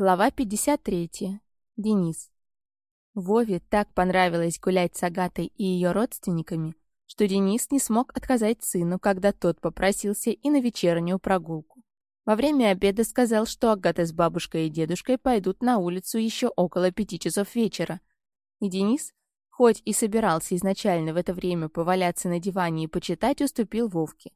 Глава 53. Денис. Вове так понравилось гулять с Агатой и ее родственниками, что Денис не смог отказать сыну, когда тот попросился и на вечернюю прогулку. Во время обеда сказал, что Агата с бабушкой и дедушкой пойдут на улицу еще около пяти часов вечера. И Денис, хоть и собирался изначально в это время поваляться на диване и почитать, уступил Вовке.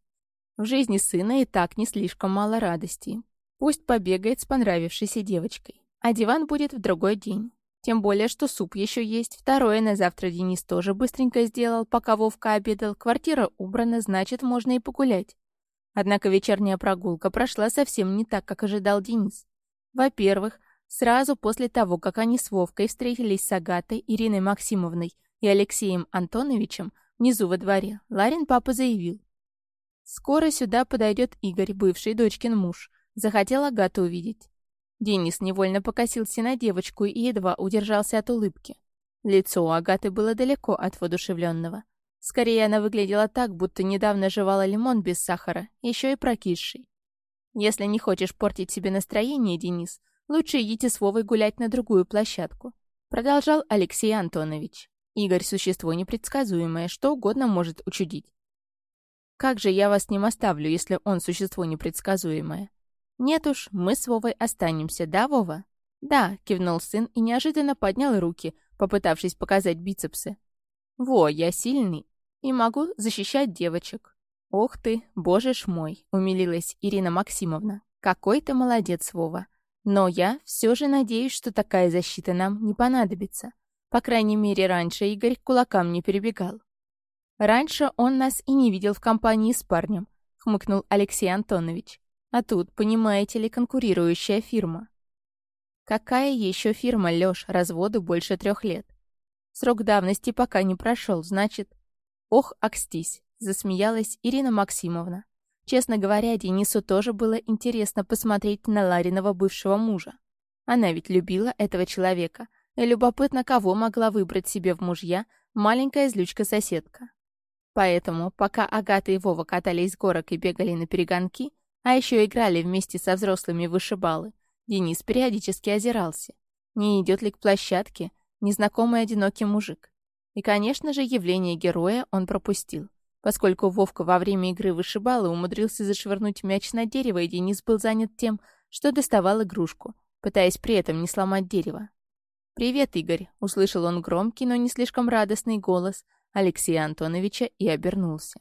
В жизни сына и так не слишком мало радости, Пусть побегает с понравившейся девочкой. А диван будет в другой день. Тем более, что суп еще есть. Второе на завтра Денис тоже быстренько сделал, пока Вовка обедал. Квартира убрана, значит, можно и погулять. Однако вечерняя прогулка прошла совсем не так, как ожидал Денис. Во-первых, сразу после того, как они с Вовкой встретились с Агатой, Ириной Максимовной и Алексеем Антоновичем внизу во дворе, Ларин папа заявил. «Скоро сюда подойдет Игорь, бывший дочкин муж. Захотел Агату увидеть. Денис невольно покосился на девочку и едва удержался от улыбки. Лицо у Агаты было далеко от воодушевленного. Скорее, она выглядела так, будто недавно жевала лимон без сахара, еще и прокисший. «Если не хочешь портить себе настроение, Денис, лучше идите с Вовой гулять на другую площадку», продолжал Алексей Антонович. Игорь — существо непредсказуемое, что угодно может учудить. «Как же я вас с ним оставлю, если он существо непредсказуемое?» «Нет уж, мы с Вовой останемся, да, Вова?» «Да», — кивнул сын и неожиданно поднял руки, попытавшись показать бицепсы. «Во, я сильный и могу защищать девочек». «Ох ты, боже ж мой!» — умилилась Ирина Максимовна. «Какой ты молодец, Вова! Но я все же надеюсь, что такая защита нам не понадобится. По крайней мере, раньше Игорь к кулакам не перебегал». «Раньше он нас и не видел в компании с парнем», — хмыкнул Алексей Антонович. А тут, понимаете ли, конкурирующая фирма. Какая еще фирма, Лёш, разводу больше трех лет? Срок давности пока не прошел, значит... Ох, акстись, засмеялась Ирина Максимовна. Честно говоря, Денису тоже было интересно посмотреть на Лариного бывшего мужа. Она ведь любила этого человека, и любопытно, кого могла выбрать себе в мужья маленькая злючка-соседка. Поэтому, пока Агата и Вова катались с горок и бегали на перегонки, а еще играли вместе со взрослыми вышибалы. Денис периодически озирался. Не идет ли к площадке незнакомый одинокий мужик? И, конечно же, явление героя он пропустил. Поскольку Вовка во время игры вышибалы умудрился зашвырнуть мяч на дерево, и Денис был занят тем, что доставал игрушку, пытаясь при этом не сломать дерево. «Привет, Игорь!» — услышал он громкий, но не слишком радостный голос Алексея Антоновича и обернулся.